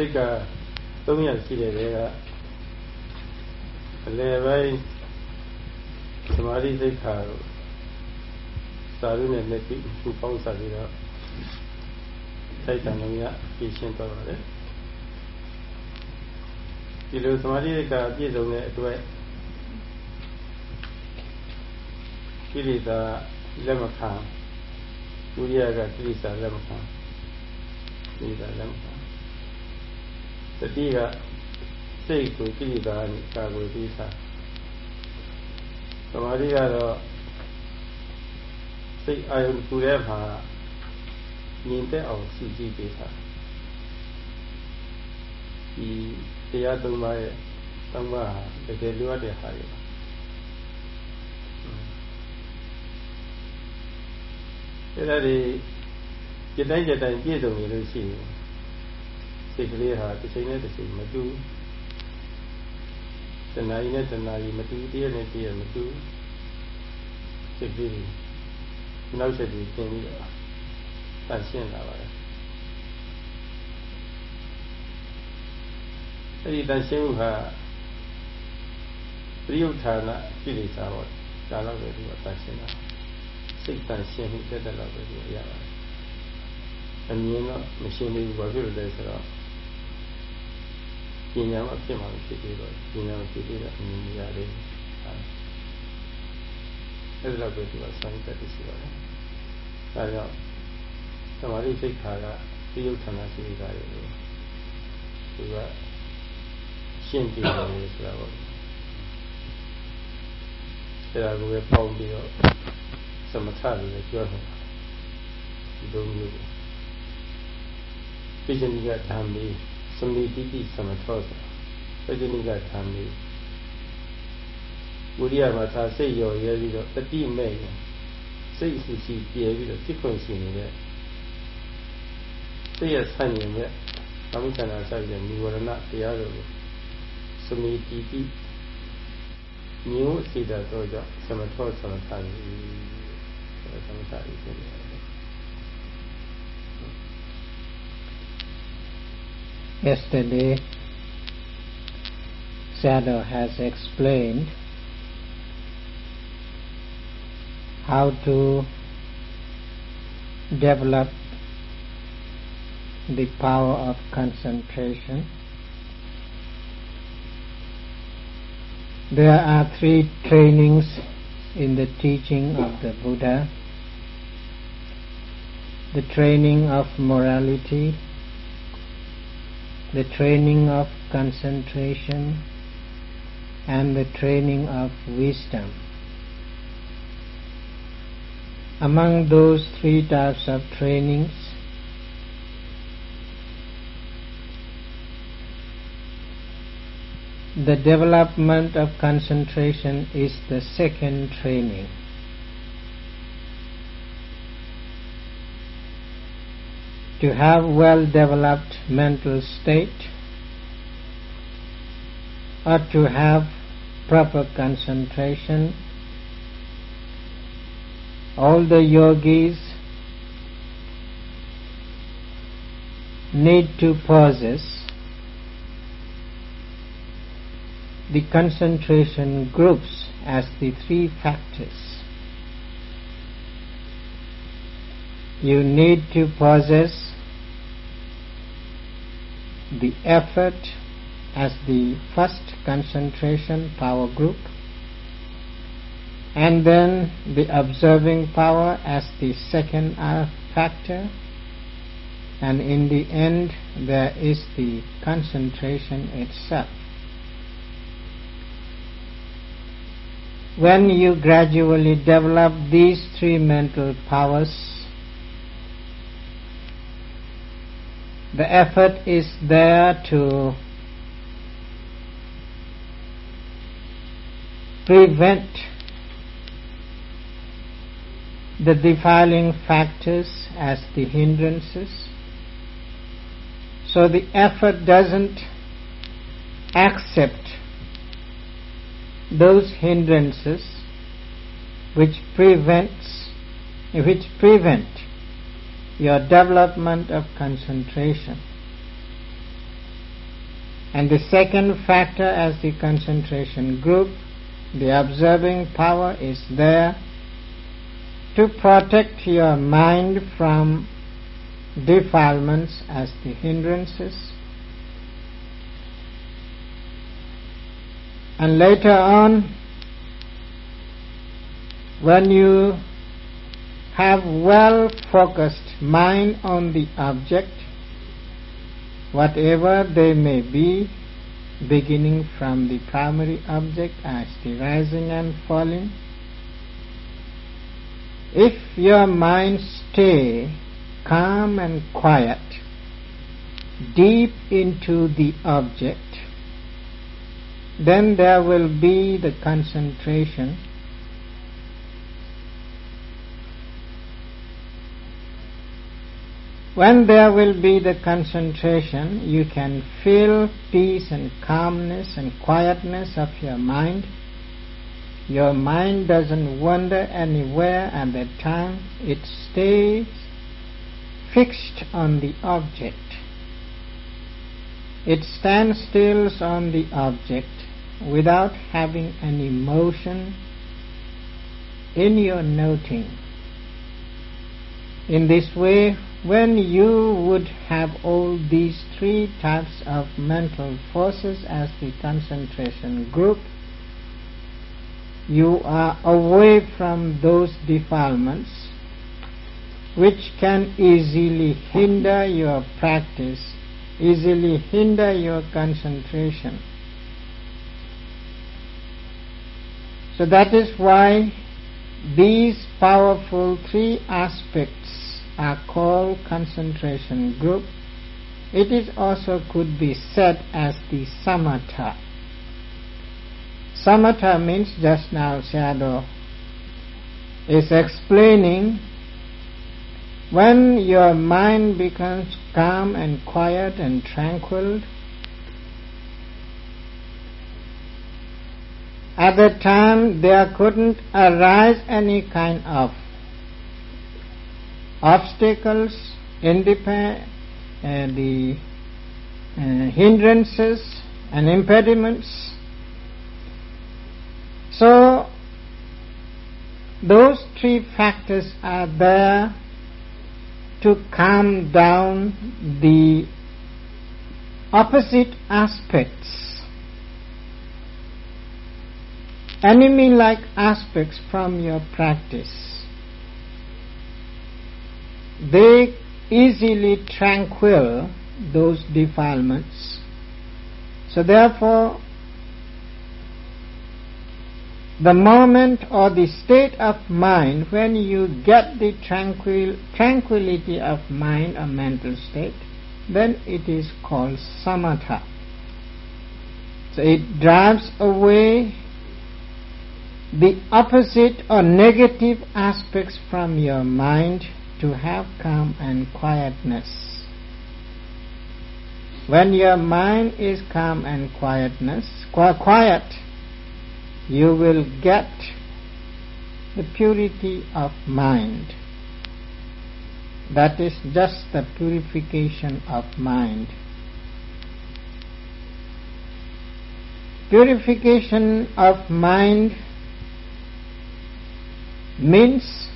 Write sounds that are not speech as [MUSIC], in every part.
စိတ်က3ရက်ရှိတယ်လေကအလယ်ပိုင်းသမာဓိစိတ်ခါတော့စာရုနဲ့လက်ပြီးခုပေါင်းစားပြီးတော့စိတ်တန်လုံးရပြည့်ရှင်းသွားပါတယ်ဒီလိုသမာဓိစိတ်ကအပြည့်စုံတဲ့အတွက်ကိလေသာလက်မခံဝိရိယကကိလေသာလက်မခံကိလေသာလက်မခံ တတိကစိတ်ကိုကိလေသာနဲ့ကာကွယ်ပြီးသားသမာဓိကတော့စိတ်အာရုံပူတဲ့မှာမြင်တဲ့အောင်စုကြည့်ပေးတာဒီတရားသုံးပါးရဲ့သုံးပါးတကယ်လိုအပ်တဲ့ဟာတွေပါအဲ့ဒါဒီကြတိုင်းကြတိုင်းပြည့်စုံနေလို့ရှိရင် စိတ်ကလေးဟာတစ်ချိန်နဲ့တစ်ချိန်မတူတဏှာကြီးနဲ့တဏှာကြီးမတူတရားနဲ့တရားမတူစိတ်ကလေးနောက်ဆက်ပြီးသင်ပြီးတော့တန်ရှင်းလာပါတယ်အဲ့ဒီတန်ရှင်းမှုဟာပရိယုဌာနကိလေသာပေါ့ဒါတော့ပဲဒီကတန်ရှင်းတာစိတ်တန်ရှင်းမှုတက်တက်တော့ပဲဒီရပါတယ်အမြင်တော့မရှင်းသေးဘူးဘာဖြစ်လို့လဲဆိုတော့ ပညာမဖြစ်မှမဖြစ်သေးတော့ပညာမဖြစ်သေးတော့အမြင်မရသေးဘူးအဲ့ဒါပဲဒီကစိုင်းတက်ရှိပါတယ်ဒါကြောင့်သမာဓိစိတ်ခါကဒီယုတ်ဌာနရှိကြတယ်လို့သူကရှင်းပြတယ်ဆိုတာပေါ့အဲ့ဒါကိုပဲပေါင်းပြီးတော့သမထလို့လည်းပြောတယ်ဒီလိုမျိုးပိဋကဓမ္မေစမိတိတိသမထောပိဋကဓမ္မေဝိရိယမှာသာစိတ်ရော်ရဲပြီးတော့တတိမဲ့ရင်စိတ်ရှိရှိပြဲပြီးတော့ဖြစ်ခွင့်ရှိနေတဲ့စိတ်ရဆန့်ကျင်တဲ့သမုခန္ဓာဆိုင်တဲ့និဝရဏတရားတွေကိုစမိတိတိမျိုးစိတတော့ကြောင့်သမထောသမထကြီးသမထကြီးဖြစ်နေတယ် Yesterday, Sayadaw has explained how to develop the power of concentration. There are three trainings in the teaching of the Buddha. The training of morality, the training of concentration, and the training of wisdom. Among those three types of trainings, the development of concentration is the second training. To have well developed mental state or to have proper concentration all the yogis need to possess the concentration groups as the three factors. You need to possess the effort as the first concentration power group and then the observing power as the second factor and in the end there is the concentration itself. When you gradually develop these three mental powers, the effort is there to prevent the defiling factors as the hindrances. So the effort doesn't accept those hindrances which prevents which prevent your development of concentration. And the second factor as the concentration group, the observing power is there to protect your mind from defilements as the hindrances. And later on, when you have well focused mind on the object, whatever they may be, beginning from the primary object as the rising and falling, if your mind stay calm and quiet, deep into the object, then there will be the concentration When there will be the concentration, you can feel peace and calmness and quietness of your mind. Your mind doesn't wander anywhere at that time. It stays fixed on the object. It stands still on the object without having any motion in your noting. In this way, when you would have all these three types of mental forces as the concentration group, you are away from those defilements which can easily hinder your practice, easily hinder your concentration. So that is why these powerful three aspects are called concentration group. It is also could be said as the samatha. Samatha means just now Sayadaw is explaining when your mind becomes calm and quiet and tranquil, at that time there couldn't arise any kind of obstacles, independ- uh, the uh, hindrances and impediments. So, those three factors are there to calm down the opposite aspects, enemy like aspects from your practice they easily tranquil those defilements. So therefore, the moment or the state of mind when you get the tranquil, tranquility of mind or mental state, then it is called samatha. So it drives away the opposite or negative aspects from your mind to have calm and quietness. When your mind is calm and quietness, quiet, you will get the purity of mind. That is just the purification of mind. Purification of mind means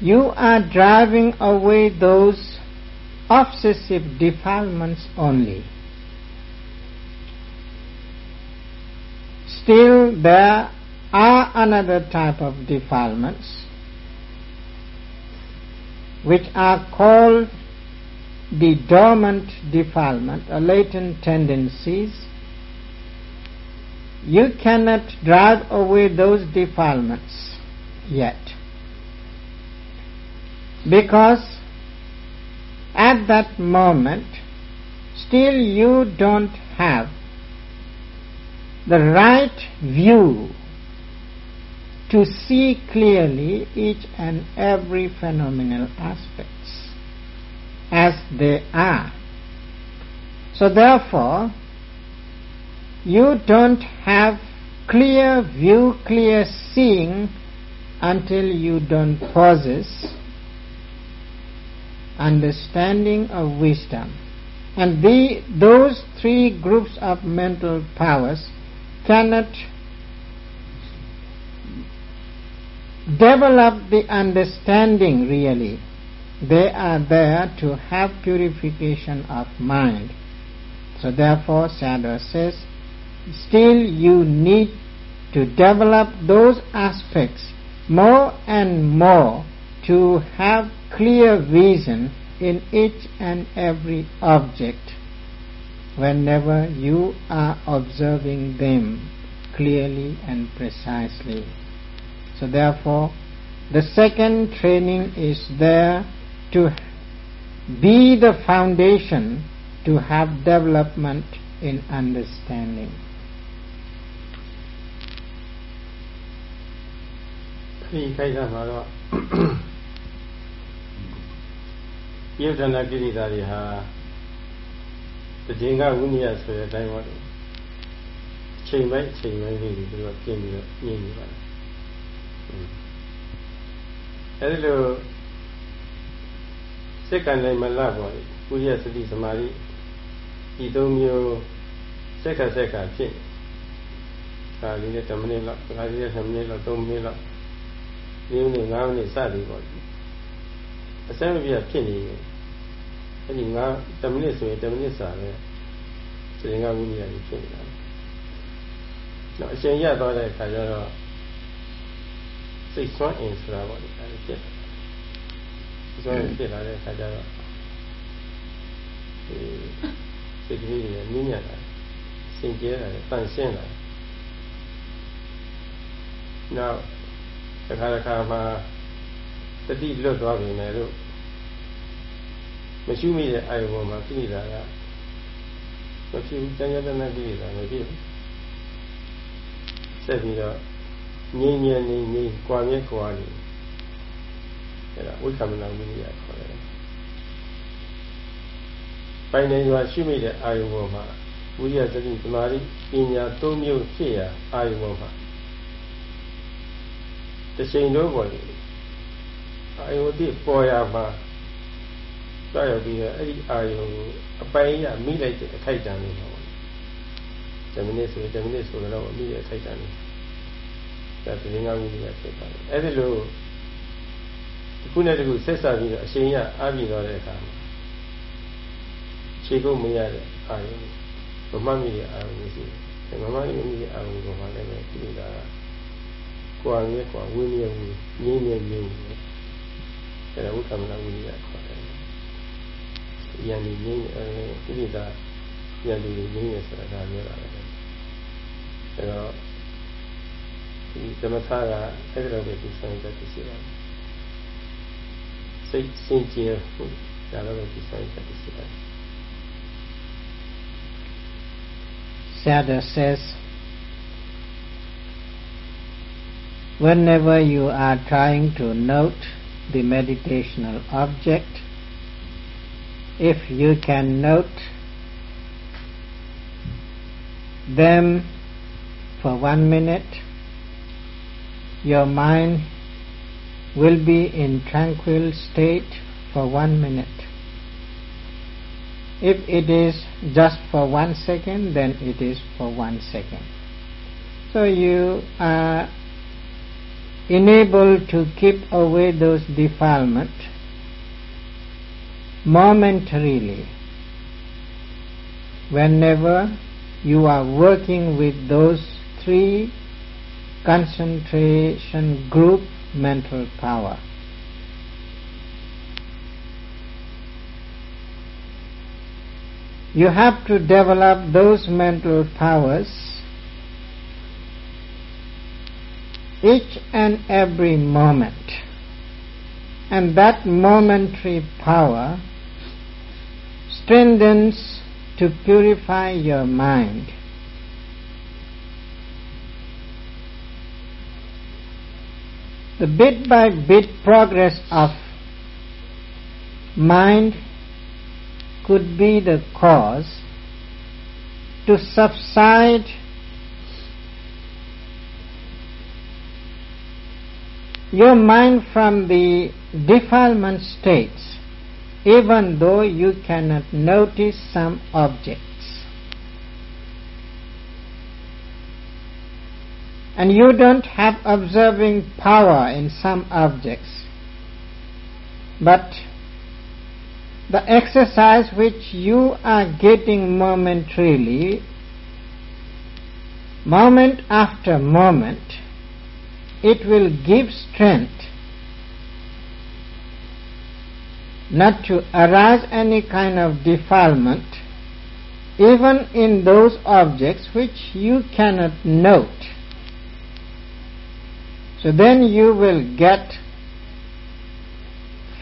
you are driving away those obsessive defilements only. Still, there are another type of defilements which are called the dormant defilement or latent tendencies. You cannot drive away those defilements yet because at that moment still you don't have the right view to see clearly each and every phenomenal aspects as they are. So therefore, you don't have clear view, clear seeing until you don't possess understanding of wisdom. And the, those three groups of mental powers cannot develop the understanding really. They are there to have purification of mind. So therefore, Sayadaw says, still you need to develop those aspects more and more to have clear vision in each and every object whenever you are observing them clearly and precisely. So therefore, the second training is there to be the foundation to have development in understanding. [COUGHS] นี่ใกล้ๆมาแล้ว ယုတ်တနာကိရိတာတွေဟာတည်ငါဝိနည်းဆိုတဲ့အတိုင်းပါတော့ချိန်ပိုင်းချိန်ပိုင်းလေးတွေသူကပြင်ပြီးတော့ညင်နေပါတယ်အဲဒီလိုစိတ်ကံနိုင်မလားပေါ့လေကုရိယစတိသမာဓိဒီသုံးမျိုးစက္ခစက္ခဖြစ်ဒါလေးနဲ့10မိနစ်လောက်ဒါလေးနဲ့10မိနစ်လောက်3မိနစ်လောက်၄မိနစ်5မိနစ်စသည်ပေါ့ အစမ်းမပြဖြစ်နေတယ်အဲ့ဒီ9 10မိနစ်ဆိုရင်10မိနစ်စာပဲစေငါဝိနည်းကြီးဖြစ်နေတာတော့အရှင်ရသွားတဲ့အခါကျတော့စိတ်ဆွမ်းအင်ဆိုတာပေါ့လေအဲ့ဒီဖြစ်ဆွမ်းဖြစ်လာတဲ့အခါကျတော့ဒီစိတ်ကလေးတွေနင်းညံ့တာစင်ကြဲတာတန်ရှင်းတာနောက်တစ်ခါတစ်ခါမှာ တတိလွတ်သွားပြီမယ်လို့မရှိမိတဲ့အာယုံပေါ်မှာပြိတာကမဖြစ်ဘူးတန်ရတနာပြိတာမဖြစ်ဘူးဆက်ပြီးတော့ငြိမ်ငြိမ်ငြိမ်ငြိမ်ကွာမြဲကွာနေအဲ့ဒါဝိသမနာဝိနည်းခေါ်တယ်ပိုင်နေရွာရှိမိတဲ့အာယုံပေါ်မှာဝိရိယသတိသမာဓိပညာသုံးမျိုးဖြစ်ရာအာယုံပေါ်မှာတချိန်တော့ပေါ်နေ အာယုံတိပေါ်ရမှာတွားရောက်ပြီးတော့အဲ့ဒီအာယုံကိုအပိုင်းရမိလိုက်တဲ့အခိုက်အတန့်လေးပေါ့10မိနစ်ဆိုရင်10မိနစ်ဆိုတော့မိတဲ့အခိုက်အတန့်လေးဒါပြင်ငါးမိနစ်ဖြစ်ပါတယ်အဲ့ဒီလိုဒီခုနဲ့တခုဆက်ဆက်ပြီးတော့အရှင်ရအားပြီးတော့တဲ့အခါမှာခြေကုပ်မရတဲ့အာယုံမမှတ်မိတဲ့အာယုံရှိတယ်မမှတ်မိတဲ့အာယုံကိုမှလည်းပဲဒီကကွာရဲကွာဝင်းရဲဝင်းငင်းရဲငင်း တဲ့ဥက္ကမလဝိရိယခေါ်တယ်။ယန္တိငြိမ်းအဲကိလေသာယန္တိငြိမ်းရဆိုတာကပြောတာပဲ။အဲတော့ဒီသမထကအဲ့ဒါတွေဒီဆိုင်တဲ့သိရှိတာ။စိတ်စင်ကြယ်ဖို့ဒါလည်းဒီဆိုင်တဲ့သိရှိတာ။ Sayadaw says, whenever you are trying to note the meditational object, if you can note them for one minute, your mind will be in tranquil state for one minute. If it is just for one second, then it is for one second. So you are enabled to keep away those defilements momentarily whenever you are working with those three concentration group mental power. You have to develop those mental powers each and every moment. And that momentary power strengthens to purify your mind. The bit by bit progress of mind could be the cause to subside your mind from the defilement states even though you cannot notice some objects. And you don't have observing power in some objects. But the exercise which you are getting momentarily, moment after moment, it will give strength not to arouse any kind of defilement even in those objects which you cannot note. So then you will get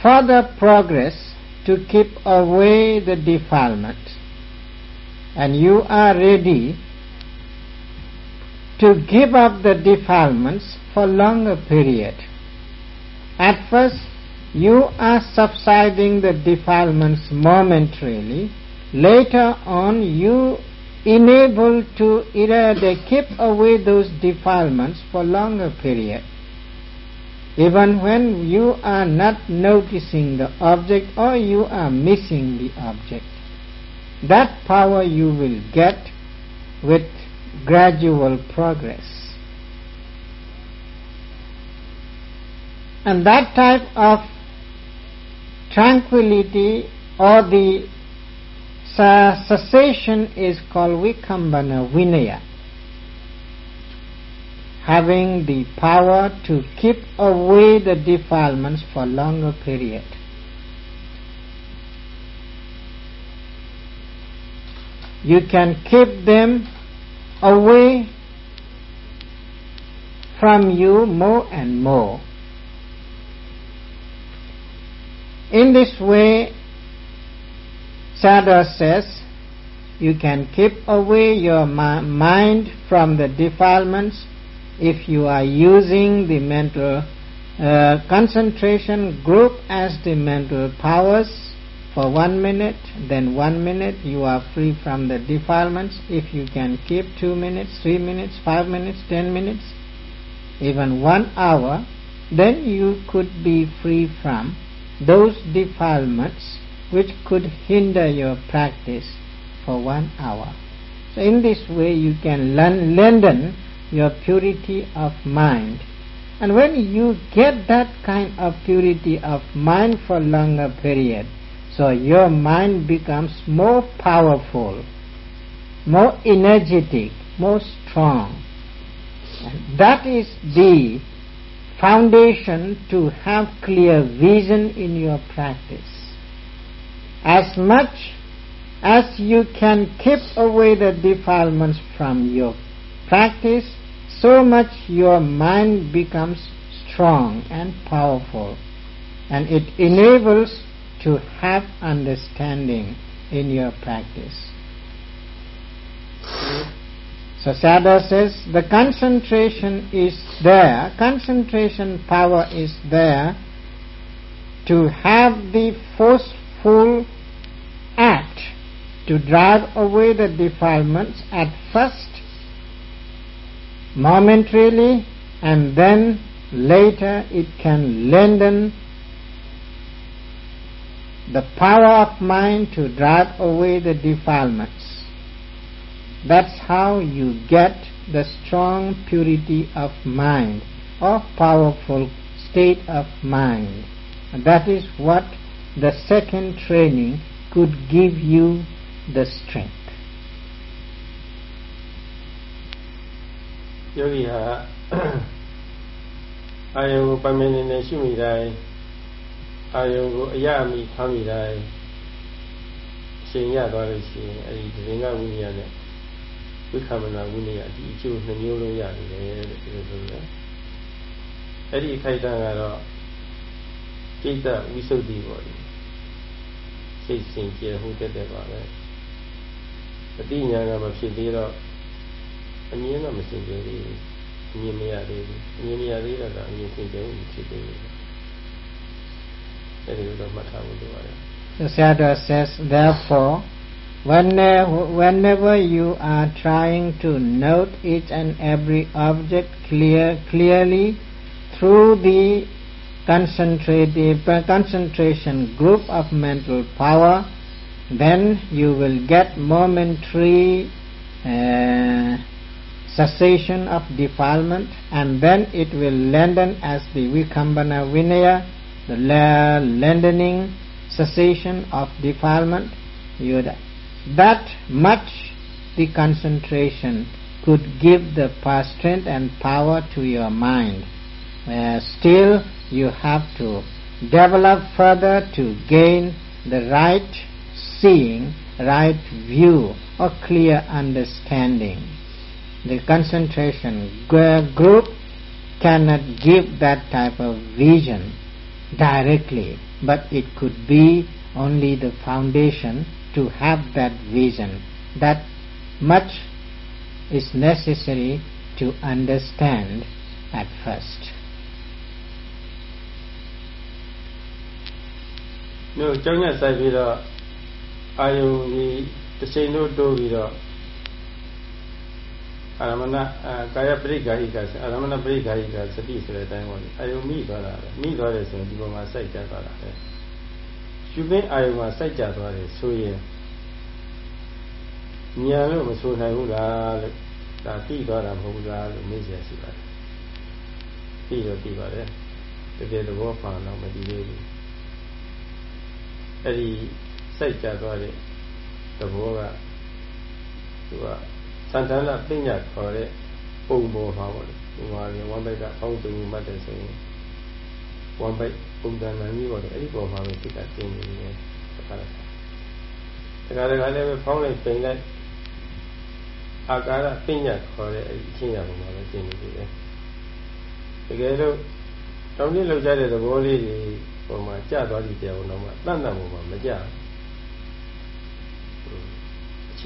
further progress to keep away the defilement. And you are ready to give up the defilements for longer period. At first, you are subsiding the defilements momentarily. Later on, you enable to eradicate, keep away those defilements for longer period. Even when you are not noticing the object or you are missing the object. That power you will get with gradual progress. And that type of tranquility or the cessation is called vikambana vinaya. Having the power to keep away the defilements for longer period. You can keep them away from you more and more. In this way, Sayadaw says, you can keep away your mind from the defilements if you are using the mental uh, concentration group as the mental powers for one minute, then one minute you are free from the defilements. If you can keep two minutes, three minutes, five minutes, ten minutes, even one hour, then you could be free from those defilements which could hinder your practice for one hour. So in this way you can lengthen your purity of mind. And when you get that kind of purity of mind for longer period, so your mind becomes more powerful, more energetic, more strong. And that is the foundation to have clear vision in your practice. As much as you can keep away the defilements from your practice, so much your mind becomes strong and powerful, and it enables to have understanding in your practice. So Sayadaw says the concentration is there, concentration power is there to have the forceful act to drive away the defilements at first, momentarily, and then later it can lengthen the power of mind to drive away the defilements. That's how you get the strong purity of mind or powerful state of mind. And that is what the second training could give you the strength. Yogi, uh, [COUGHS] I will အာယုံကိုအရအမိထားမိတိုင်းရှင်ရသွားလို့ရှိရင်အဲဒီဒဇင်ကဝိညာဉ်နဲ့ဝိခမနာဝိနည်းဒီအကျိုးနှမျိုးလုံးရတယ်တဲ့ဒီလိုဆိုတော့အဲ့ဒီအခိုက်အတန့်ကတော့စိတ်တဝိသုဒ္ဓိပေါ့လေစိတ်စင်ကြယ်ဟုတ်တဲ့ပါပဲအတိညာကမဖြစ်သေးတော့အမြင်တော့မစင်ကြယ်သေးဘူးအမြင်မရသေးဘူးအမြင်မရသေးတော့အမြင်စင်ကြယ်မှုဖြစ်သေးတယ် The Sayadaw says, therefore, Whenever you are trying to note each and every object clear, clearly through the concentrative concentration group of mental power, then you will get momentary uh, cessation of defilement and then it will lengthen as the Vikambana Vinaya, the lengthening cessation of defilement. You that much the concentration could give the strength and power to your mind. Uh, still, you have to develop further to gain the right seeing, right view, or clear understanding. The concentration group cannot give that type of vision directly, but it could be only the foundation to have that vision. That much is necessary to understand at first. တို့ကျောင်းရဆိုင်ပြီးတော့အာယုံဒီတစ်ချိန်တို့တိုးပြီးတော့ အာရမဏကာယပရိက္ခာဟိကအာရမဏပရိက္ခာဟိကစတိဆိုတဲ့အတိုင်းပေါ့လေအာယုံမိသွားတာပဲမိသွားတယ်ဆိုရင်ဒီပေါ်မှာစိုက်ကြသွားတာပဲရှုပင်းအာယုံမှာစိုက်ကြသွားတယ်ဆိုရင်ညာလို့မဆိုနိုင်ဘူးလားလို့ဒါသိသွားတာမဟုတ်ဘူးလားလို့မေးစရာရှိပါတယ်ပြီးတော့ပြီးပါတယ်တကယ်သဘောပေါက်တော့မတည်သေးဘူးအဲ့ဒီစိုက်ကြသွားတဲ့သဘောကသူက သန္တနာပညာခေါ်တဲ့ပုံပေါ်မှာပေါ့လေဒီမှာလေဝမ်ဘိုက်ကအောင်းတူမှတ်တယ်ဆိုရင်ဝမ်ဘိုက်ပုံစံမှန်ကြီးပေါ့လေအဲ့ဒီပေါ်မှာပဲစိတ်ကတင်းနေတယ်တခါတခါတခါတခါလည်းဖောင်းလိုက်ပိန်လိုက်အာကာရပညာခေါ်တဲ့အဲ့ဒီအချင်းရပုံမှာပဲတင်းနေတယ်တကယ်လို့တောင်းတလောက်ကြတဲ့သဘောလေးတွေပုံမှာကြာသွားပြီတရားဝင်တော့မှတန်တန်ပုံမှာမကြဘူး ချ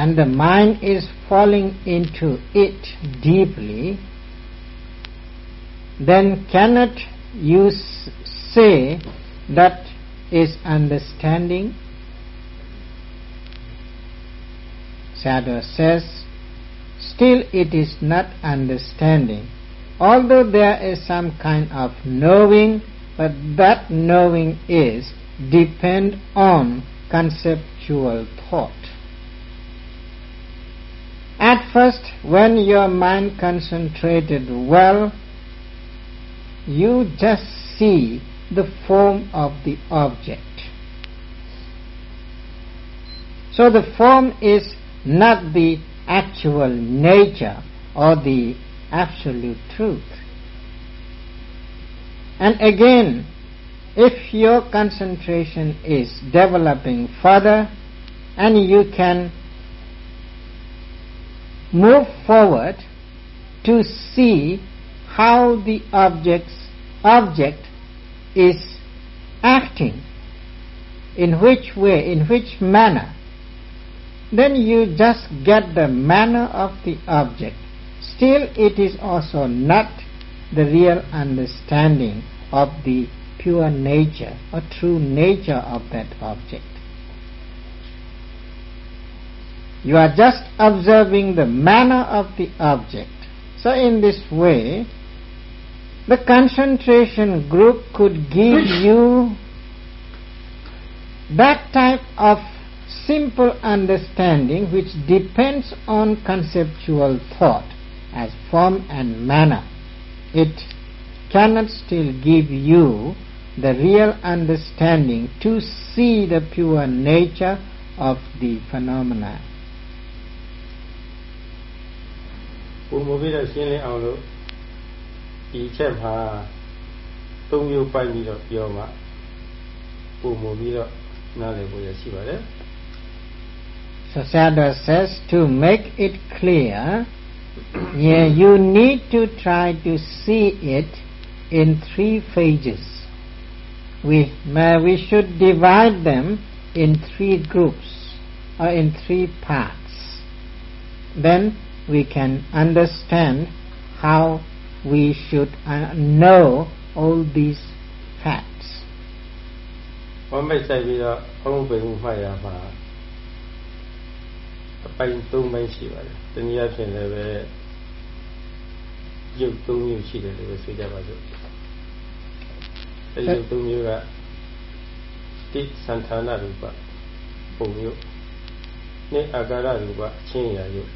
and the mind is falling into it deeply, then cannot you say that is understanding? Sayadaw says, still it is not understanding. Although there is some kind of knowing, but that knowing is depend on conceptual thought. At first, when your mind concentrated well, you just see the form of the object. So the form is not the actual nature or the absolute truth. And again, if your concentration is developing further and you can move forward to see how the objects, object is acting, in which way, in which manner, then you just get the manner of the object. Still, it is also not the real understanding of the pure nature or true nature of that object. You are just observing the manner of the object. So in this way, the concentration group could give you that type of simple understanding which depends on conceptual thought as form and manner. It cannot still give you the real understanding to see the pure nature of the phenomena. So Sayadaw says to make it clear yeah you need to try to see it in three phases. We may we should divide them in three groups or in three parts. Then we can understand how we should uh, know all these facts. ဝမ်းမိတ်ဆိုင်ပြီးတော့အုံးပင်မှုမှတ်ရမှာအပိုင်း၃ပိုင်းရှိပါတယ်။တနည်းအားဖြင့်လည်းပဲရုပ်၃မျိုးရှိတယ်လို့ဆိုကြပါစို့။အဲဒီရုပ်၃မျိုးကတိသံဌာနရူပပုံမျိုးနှစ်အာကာရရူပအချင်းရာရုပ်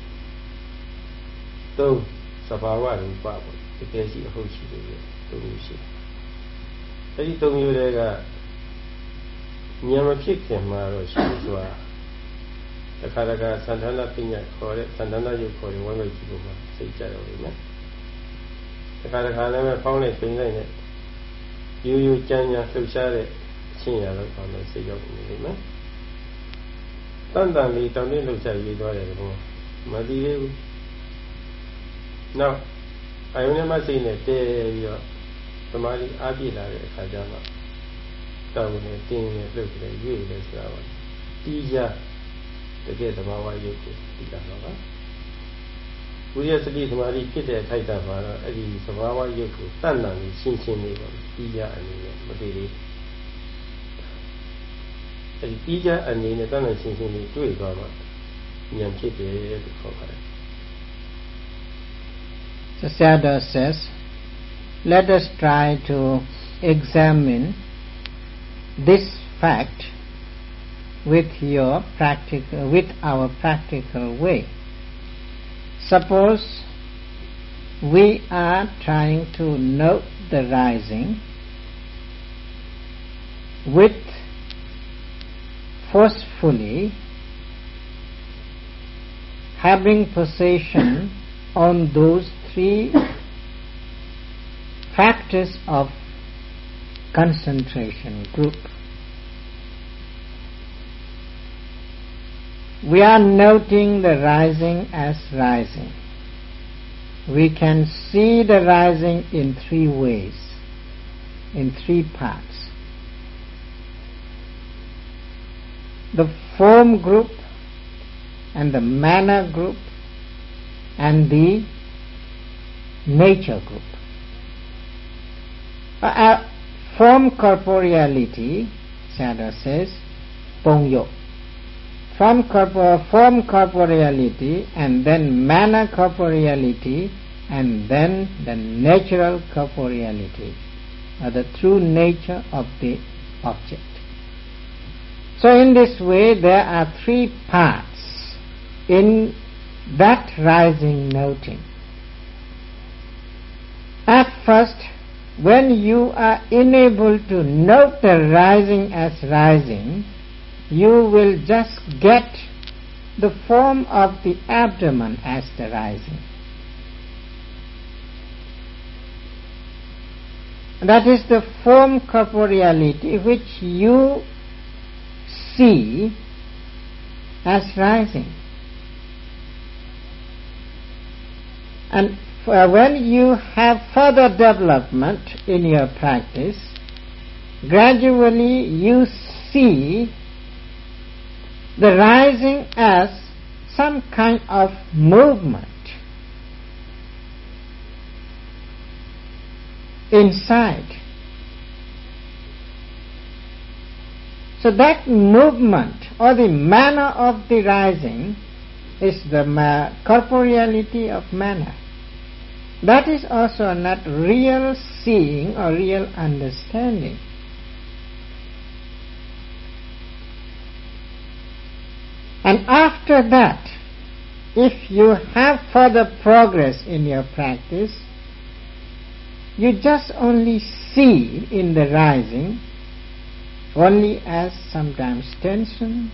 သုံးသဘာဝရူပပေါ့တကယ်ရှိအဟုတ်ရှိတယ်သုံးမျိုးရှိတယ်။အဲဒီသုံးမျိုးတွေကဉာဏ်မဖြစ်ခင်မှာတော့ရှိဆိုတာတခါတခါသန္ဓနာပညာခေါ်တဲ့သန္ဓနာရုပ်ခေါ်တဲ့ဝိမိတ်ကြီးပုံမှာစိတ်ကြတော့လေနော်တခါတခါလည်းဖောင်းလိုက်ပိန်လိုက်နဲ့ယူယူကြမ်းကြမ်းလှုပ်ရှားတဲ့အချင်းရတော့ကောင်းလို့စိတ်ရောက်နေလိမ့်မယ်တန်တန်လေးတောင်းတင်းလှုပ်ရှားရေးသွားတယ်ကောမသိသေးဘူး နောက်အယုံနဲ့မစိတ်နဲ့တည်ပြီးတော့သမာဓိအားပြည့်လာတဲ့အခါကျတော့တောင်းနေတင်းနေလှုပ်တယ်ရွေ့တယ်ဆိုတာပါတီးကြတကယ်သဘာဝရုပ်ကိုသိတာတော့ပါဝိရိယစတိသမာဓိဖြစ်တဲ့ထိုက်တာမှာတော့အဲ့ဒီသဘာဝရုပ်ကိုတတ်နိုင်ရှင်းရှင်းလေးပါတီးကြအနေနဲ့မသိသေးအဲ့ဒီတီးကြအနေနဲ့တတ်နိုင်ရှင်းရှင်းလေးတွေ့သွားတော့ဉာဏ်ဖြစ်တယ်လို့ခေါ်ပါတယ် The Sayadaw says, let us try to examine this fact with your practical with our practical way. Suppose we are trying to note the rising with forcefully having possession on those three factors of concentration group. We are noting the rising as rising. We can see the rising in three ways, in three parts. The form group and the manner group and the nature group. Uh, uh Form corporeality, Sayadaw says, Pongyo. From corpor- form corporeality and then manner corporeality and then the natural corporeality, or the true nature of the object. So in this way there are three parts in that rising noting. At first when you are unable to note the rising as rising, you will just get the form of the abdomen as the rising. That is the form corporeality which you see as rising. And when you have further development in your practice, gradually you see the rising as some kind of movement inside. So that movement or the manner of the rising is the corporeality of manner that is also not real seeing or real understanding. And after that, if you have further progress in your practice, you just only see in the rising only as sometimes tension,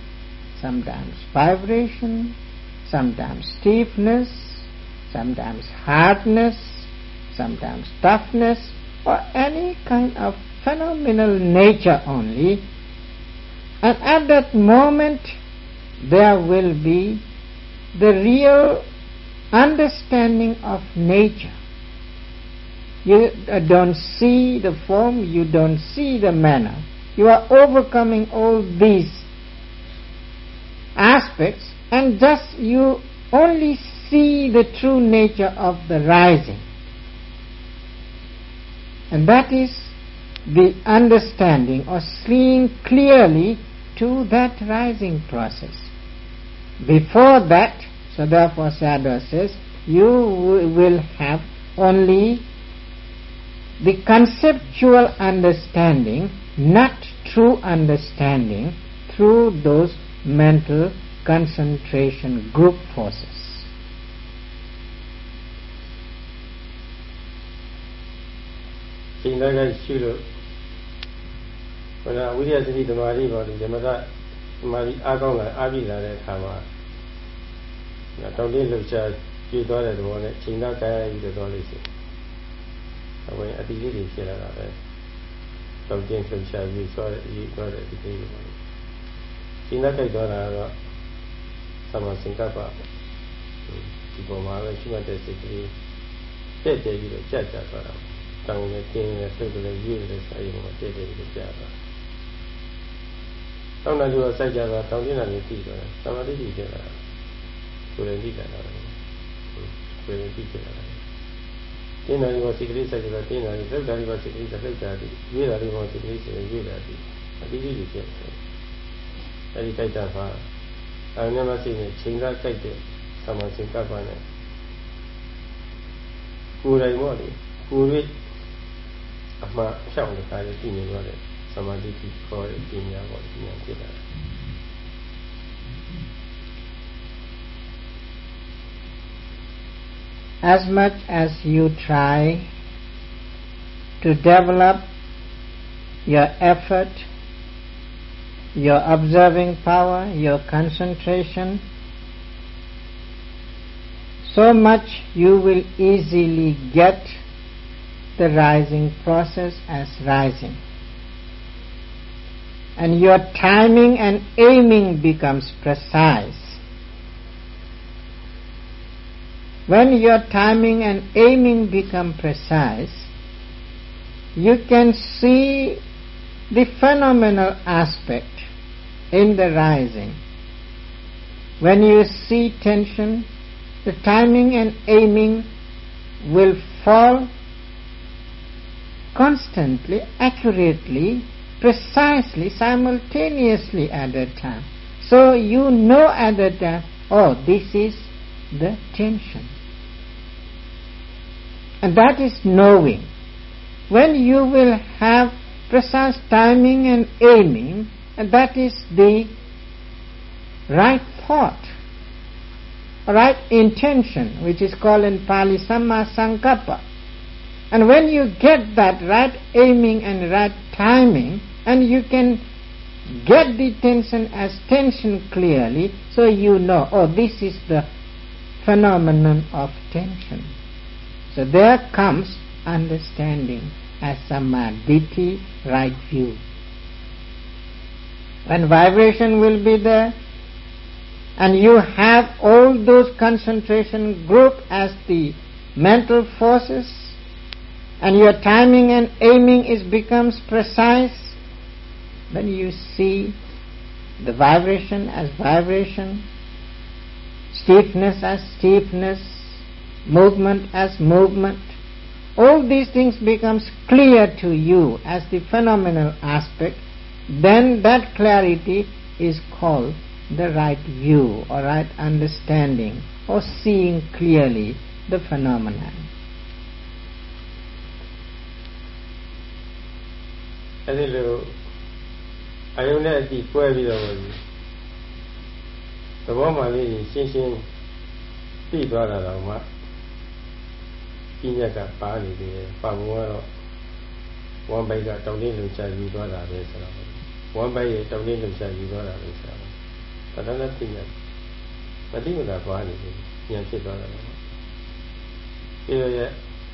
sometimes vibration, sometimes stiffness, sometimes hardness, sometimes toughness, or any kind of phenomenal nature only. And at that moment, there will be the real understanding of nature. You uh, don't see the form, you don't see the manner. You are overcoming all these aspects and thus you only see the true nature of the rising. And that is the understanding or seeing clearly to that rising process. Before that, so therefore Sayadaw says, you will have only the conceptual understanding, not true understanding through those mental concentration group forces. ချိန်တိုင်းတိုင်းရှိလို့ဘုရားဝိရိယစတိသမာဓိပေါ်ဒီဓမ္မကသမာဓိအားကောင်းလာအားပြည့်လာတဲ့အခါမှာတောင်းတင်းလှုပ်ရှားကြည့်သွားတဲ့သဘောနဲ့ချိန်သားကာယကြီးတော့လို့ရှိရင်အဝင်အတိလေးတွေဖြစ်လာတာပဲတောင်းတင်းလှုပ်ရှားပြီးသွားတဲ့အရေးသွားတဲ့အတိလေးတွေပါချိန်သားကြိုက်သွားတာကတော့သမစင်ကပ္ပဒီပေါ်မှာပဲရှိမှတ်တဲ့စိတ်ကလေးတက်ကြပြီးတော့ကြကြသွားတာ တောင်းနဲ့တင်းနဲ့ဆုပ်တယ်ရွေ့တယ်ဆိုင်မှာတက်တယ်ပြီးကြတာတောင်းတယ်လို့စိုက်ကြတာတောင်းနေတာလည်းပြီးသွားတယ်သမာဓိကြီးဖြစ်လာကိုယ်လည်းပြီးလာတာကိုယ်လည်းပြီးဖြစ်လာတယ်တင်းတယ်လို့စိတ်ကလေးစိုက်ကြတာတင်းတယ်လှုပ်တယ်လို့စိတ်ကလေးလှုပ်ကြတယ်ရွေ့တယ်လို့စိတ်ကလေးစိတ်ရွေ့တယ်အတိအကျဖြစ်တယ်အဲဒီကြိုက်တာပါအဲဒီမှာစိတ်နဲ့ချိန်ကကြိုက်တဲ့သမာစင်ကပ္ပနဲ့ကိုယ်တိုင်ပေါ့လေကိုယ်ရိအမှန်ဖြောင်းတဲ့ as much as you try to develop your effort, your observing power, your concentration, so much you will easily get the rising process as rising. And your timing and aiming becomes precise. When your timing and aiming become precise, you can see the phenomenal aspect in the rising. When you see tension, the timing and aiming will fall constantly, accurately, precisely, simultaneously at that time. So you know at that time, oh, this is the tension. And that is knowing. When you will have precise timing and aiming, and that is the right thought, right intention, which is called in Pali Samma Sankappa. And when you get that right aiming and right timing, and you can get the tension as tension clearly, so you know, oh, this is the phenomenon of tension. So there comes understanding as Samma Ditthi, right view. When vibration will be there, and you have all those concentration group as the mental forces, and your timing and aiming is becomes precise, then you see the vibration as vibration, stiffness as stiffness, movement as movement. All these things becomes clear to you as the phenomenal aspect, then that clarity is called the right view or right understanding or seeing clearly the phenomenon. အဲဒီလိုအယုံနဲ့အတိကွဲပြီးတော့သဘောမှလေးရှင်းရှင်းသိသွားတာတော့မှပြညက်ကပါနေတယ်ပါဘုံကတော့ဝမ်ဘိုက်ကတောင်းတင်းလုံချယူသွားတာပဲဆိုတော့ဝမ်ဘိုက်ရဲ့တောင်းတင်းလုံချယူသွားတာပဲဆိုတော့တဏှာနဲ့ပြညက်မတိမတာပါနေတယ်ဉာဏ်ဖြစ်သွားတာပဲပြီးတော့ရဲ့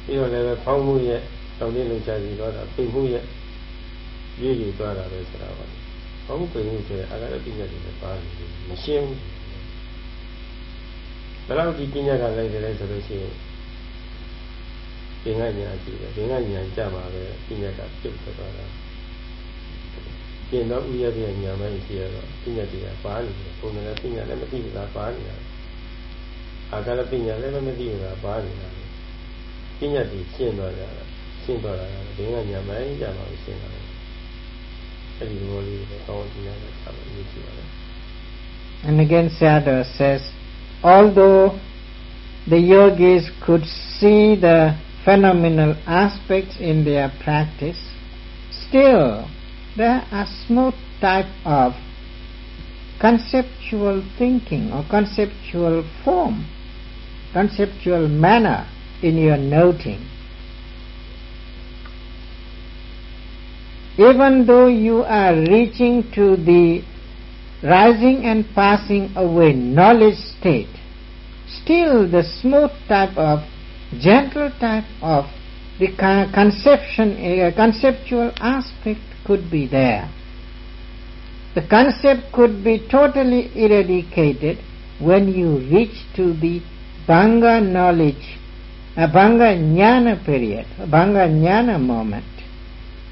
ပြီးတော့လည်းဖောင်းမှုရဲ့တောင်းတင်းလုံချယူသွားတာပိတ်မှုရဲ့ ရည်ရည်သွားတာပဲဆိုတာပါဘာမှုပိန်မှုဆိုရင်အာရပညာတွေလည်းပါတယ်မရှင်းဘူးဘယ်လောက်ဒီပညာကလိုက်တယ်လဲဆိုလို့ရှိရင်ပင်ကညာရှိတယ်ပင်ကညာကြမှာပဲပညာကပြုတ်သွားတာပြင်တော့ဥရပြညာမိုင်းရှိရတော့ပညာတရားပါနေတယ်ပုံနဲ့ပညာလည်းမသိဘူးလားပါနေတာအာကရပညာလည်းမသိဘူးလားပါနေတာပညာတည်ရှင်းသွားကြတာရှင်းသွားတာဘင်ကညာမိုင်းကြမှာရှင်းတာအဲ့ဒီလိုလေးပဲကောင်းကြည့်ရတာဆက်လို့ရရှိပါတယ် And again Sayadaw says, although the yogis could see the phenomenal aspects in their practice, still there are smooth type of conceptual thinking or conceptual form, conceptual manner in your noting. Even though you are reaching to the rising and passing away knowledge state, still the smooth type of, gentle type of the conception, conceptual aspect could be there. The concept could be totally eradicated when you reach to the Bhanga knowledge, a Bhanga Jnana period, a Bhanga Jnana moment,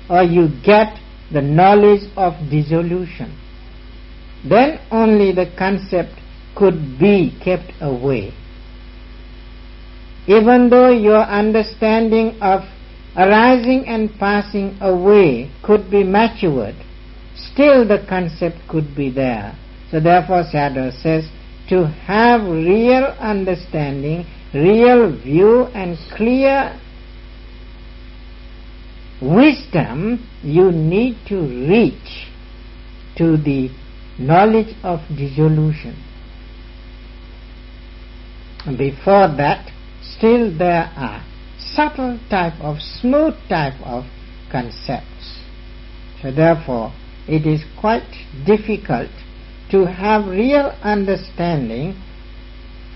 or you get the knowledge of dissolution then only the concept could be kept away. Even though your understanding of arising and passing away could be matured, still the concept could be there. So therefore Sayadaw says, to have real understanding, real view and clear wisdom, you need to reach to the knowledge of dissolution. Before that, still there are subtle type of, smooth type of concepts. So therefore, it is quite difficult to have real understanding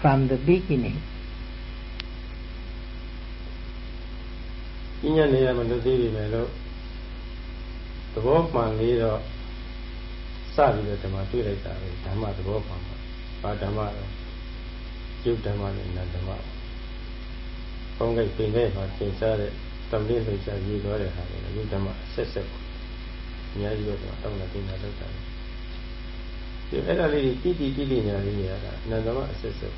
from the beginning. ပညာနေရမလို့သိပြီမယ်လို့သဘောမှန်လေးတော့စပြီးတော့ဓမ္မတွေ့လိုက်တာပဲဓမ္မသဘောပါမှာဘာဓမ္မတော့ယုတ်ဓမ္မနဲ့နန္ဓမ္မဘုံကိတ်ပင်တဲ့မှာသင်စားတဲ့တမလေးလှချရည်တော်တဲ့ဟာလေယုတ်ဓမ္မဆက်ဆက်အများကြီးတော့တောင်းတာတင်တာလောက်တာဒီအဲ့ဒါလေးတိတိတိတိညာလေးနေရတာနန္ဓမ္မအဆက်ဆက်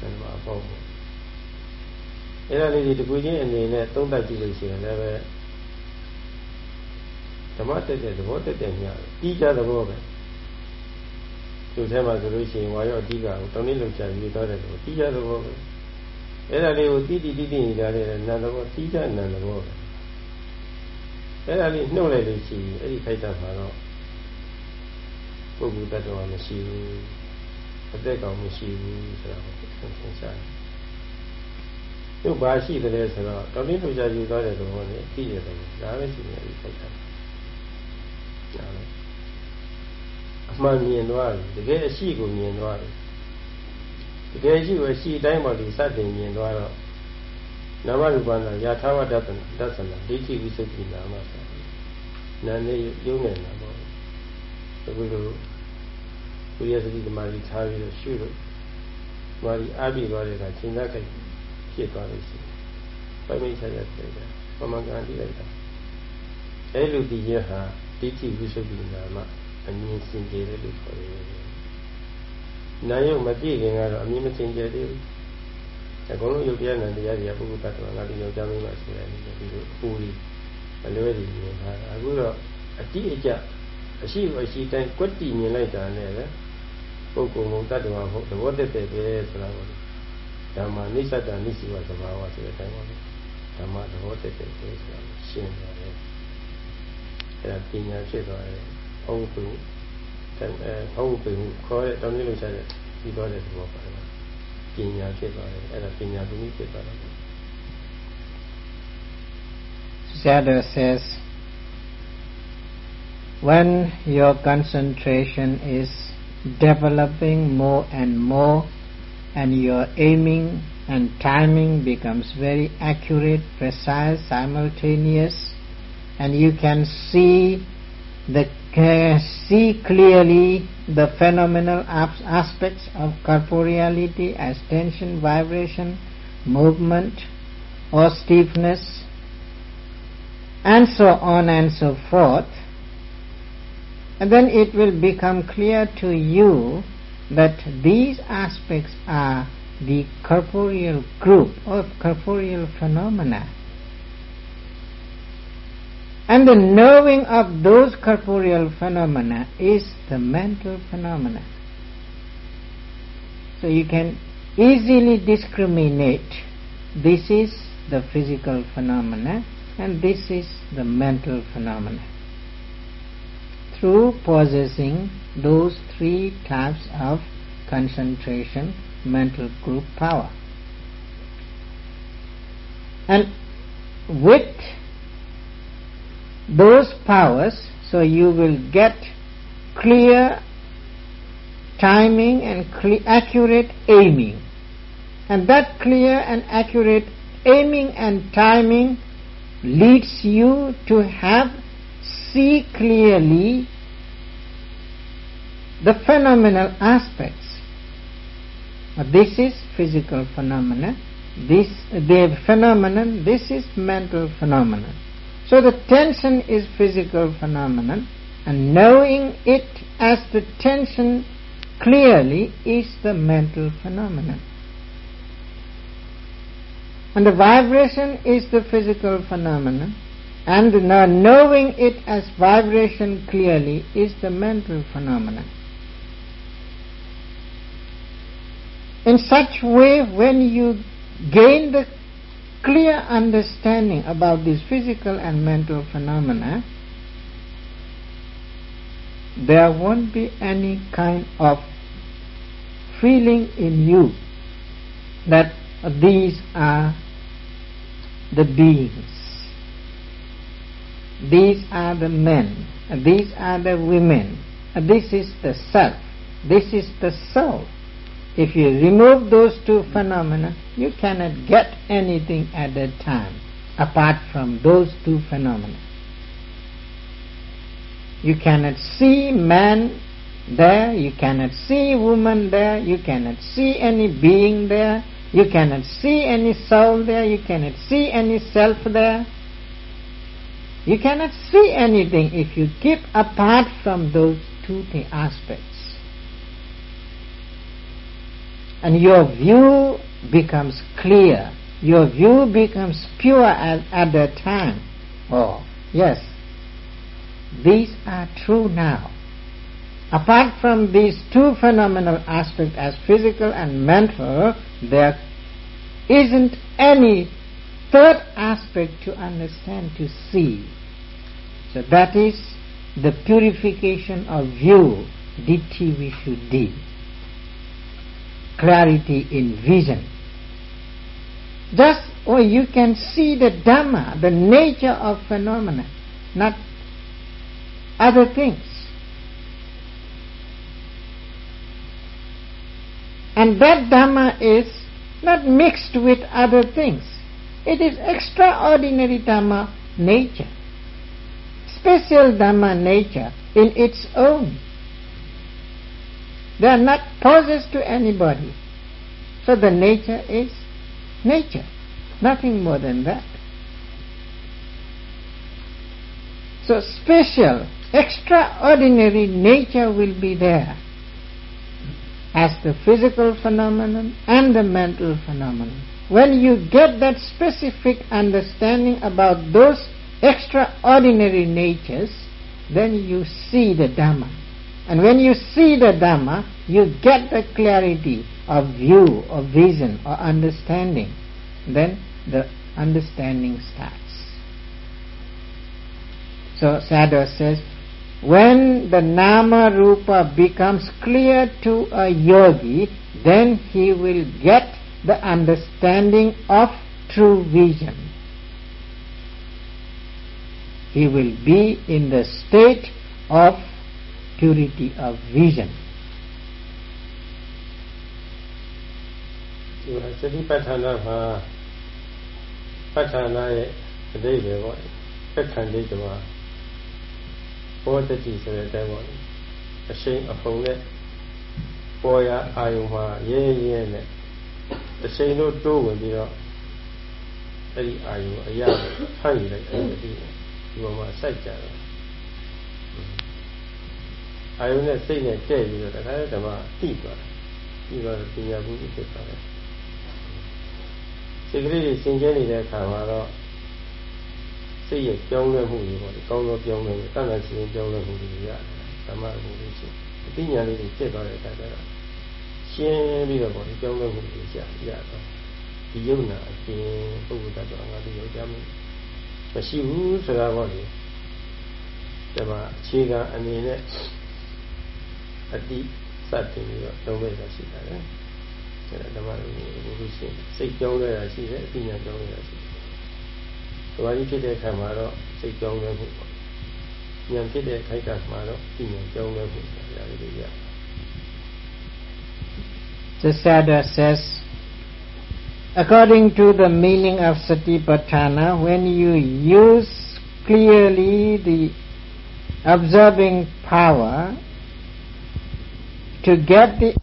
နန္ဓမ္မအပေါ့ပေါ့ အဲ့ဒါလေးဒီတကူချင်းအနေနဲ့သုံးသပ်ကြည့်လို့ရှိရင်လည်းပဲဓမ္မတက်တဲ့သဘောတက်တဲ့ညာပြီးကြသဘောပဲသူ့ထဲမှာဆိုလို့ရှိရင်ဝါရောအတိကကိုတောင်းနေလောက်ချပြီးသွားတယ်လို့တိကျသဘောပဲအဲ့ဒါလေးကိုတိတိတိတိနေကြတဲ့နန္သဘောတိကျနန္သဘောပဲအဲ့ဒါလေးနှုတ်လိုက်လို့ရှိရင်အဲ့ဒီခိုက်တာမှာတော့ပုဂ္ဂိုလ်တ attva မရှိဘူးအသက်ကောင်မရှိဘူးဆိုတာကိုသင်သင်ရှား သူ့ဘာရှိတယ်လဲဆိုတော့တောင်းနေလောက်ချယူသွားတဲ့သဘောနဲ့သိရတယ်ဒါပဲရှိနေပြီခိုက်တာဒါပဲအမှန်မြင်သွားပြီတကယ်အရှိကိုမြင်သွားပြီတကယ်ရှိကိုအရှိတိုင်းပေါ်ဒီစတင်မြင်သွားတော့နာမရူပနာယာထာဝတ္တဒသနာဒိဋ္ဌိဝိသုဒ္ဓိနာမဆိုနာနေရုံးနေတာပေါ့ဒီလိုကိုရစတိဓမ္မကြီးထားပြီးတော့ရှုလို့မာရီအားပြီးသွားတဲ့အခါချိန်သားကြိုက် ဖြစ်သွားလို့ရှိတယ်ပိုင်မိတ်ဆက်ရက်ပြေတယ်ပမကန်တိလိုက်တာအဲလိုဒီရဟာဒိဋ္ဌိဝိသုဒ္ဓိနာမအမြင်စင်ကြယ်တယ်လို့ခေါ်တယ်။နာယုတ်မပြည့်ခင်ကတော့အမြင်မစင်ကြယ်သေးဘူး။အကုန်လုံးယုတ်တရားနဲ့တရားတွေကပုဂ္ဂိုလ်တ attva ငါဒီယောက်ျားမင်းပါဆိုတဲ့ဒီလိုအပူကြီးအလွဲကြီးမြင်ထားတာအခုတော့အတိအကျအရှိအရှိတိုင်းကွက်တီမြင်လိုက်တာနဲ့လေပုဂ္ဂိုလ်မုံတ attva ဟုတ်သဘောတည့်တဲ့ပဲဆိုတာကို ဓမ္မနိစ္စတနိစ္စဝသဘာဝဆိုတဲ့အတိုင်းပါပဲဓမ္မသဘောတည်းတည်းဆိုတာရှင်းတယ်အဲ့ဒါပညာဖြစ်သွားတယ်ဘုံကူအဲဘုံကူခေါ်တဲ့တောင်းလို့ရှာတဲ့ပြီးသွားတဲ့သဘောပါတယ်ပညာဖြစ်သွားတယ်အဲ့ဒါပညာသူကြီးဖြစ်သွားတယ် Sayadaw says, when your concentration is developing more and more and your aiming and timing becomes very accurate, precise, simultaneous and you can see the uh, see clearly the phenomenal aspects of corporeality as tension, vibration, movement, or stiffness, and so on and so forth, and then it will become clear to you that these aspects are the corporeal group of corporeal phenomena. And the knowing of those corporeal phenomena is the mental phenomena. So you can easily discriminate this is the physical phenomena and this is the mental phenomena through possessing those three types of concentration mental group power. And with those powers so you will get clear timing and accurate aiming. And that clear and accurate aiming and timing leads you to have see clearly the phenomenal aspects. This is physical phenomena. This the phenomenon this is mental phenomenon. So the tension is physical phenomenon and knowing it as the tension clearly is the mental phenomenon. And the vibration is the physical phenomenon and knowing it as vibration clearly is the mental phenomenon. In such way when you gain the clear understanding about these physical and mental phenomena, there won't be any kind of feeling in you that these are the beings, these are the men, these are the women, this is the self, this is the soul. If you remove those two phenomena, you cannot get anything at that time apart from those two phenomena. You cannot see man there, you cannot see woman there, you cannot see any being there, you cannot see any soul there, you cannot see any self there. You cannot see anything if you keep apart from those two aspects and your view becomes clear, your view becomes pure at, at that time. Oh, yes, these are true now. Apart from these two phenomenal aspects as physical and mental, there isn't any third aspect to understand, to see. So that is the purification of view, Ditthi Visuddhi clarity in vision. Just or you can see the Dhamma, the nature of phenomena, not other things. And that Dhamma is not mixed with other things. It is extraordinary Dhamma nature. Special Dhamma nature in its own. They are not poses to anybody. So the nature is nature, nothing more than that. So special, extraordinary nature will be there as the physical phenomenon and the mental phenomenon. When you get that specific understanding about those extraordinary natures, then you see the Dhamma. And when you see the Dhamma, you get the clarity of view, of vision, or understanding. Then the understanding starts. So Sayadaw says, when the Nama Rupa becomes clear to a yogi, then he will get the understanding of true vision. He will be in the state of purity of vision. စတိပဋ္ဌာနာမှာပဋ္ဌာနာရဲ့အတိတ်ပဲပေါ့ပဋ္ဌာန်လေးကမှာဘောတတိဆိုတဲ့အတိုင်းပေါ့အရှိန်အဖုံနဲ့ပေါ်ရအာယုံမှာရဲရဲနဲ့ အရှိန်တို့တိုးဝင်ပြီးတော့အဲ့ဒီအာယုအရာဖမ်းယူလိုက်အဲ့ဒီဒီပေါ်မှာစိုက်ကြတော့အာယုနဲ့စိတ်နဲ့တဲ့ပြီးတော့တခါတည်းဓမ္မတိသွားတယ်ပြီးတော့ပညာဘူးဖြစ်သွားတယ်စိတ်ကလေးတွေစင်ကြဲနေတဲ့အခါမှာတော့စိတ်ရဲ့ကြောင်းလဲမှုတွေပေါ့ဒီကောင်းသောကြောင်းလဲမှုတဏှာရှင်ကြောင်းလဲမှုတွေရတယ်ဓမ္မမှုတွေရှိအသိဉာဏ်လေးတွေဖြစ်သွားတဲ့အခါကျတော့ ရှင်းပြီးတော့ပေါ့ဒီကြောင်းလဲမှုတွေရရတော့ဒီယုံနာအရှင်ပုဂ္ဂိုလ်တ attva ငါဒီယောက်ျားမမရှိဘူးဆိုတာပေါ့လေဒါမှအခြေခံအနေနဲ့အတိစတင်ပြီးတော့သုံးလိုက်တာရှိတာလေအဲဒါဓမ္မလူလို့ရှိရင်စိတ်ကြောင်းလဲတာရှိတယ်အပညာကြောင်းလဲတာရှိတယ်။ဒီဝါဒီဖြစ်တဲ့အခါမှာတော့စိတ်ကြောင်းလဲဖို့ပေါ့။ဉာဏ်ဖြစ်တဲ့ခိုက်ကမှာတော့ပညာကြောင်းလဲဖို့ဒါလေးတွေရ။ The Sayadaw says according to the meaning of satipatthana when you use clearly the observing power to get the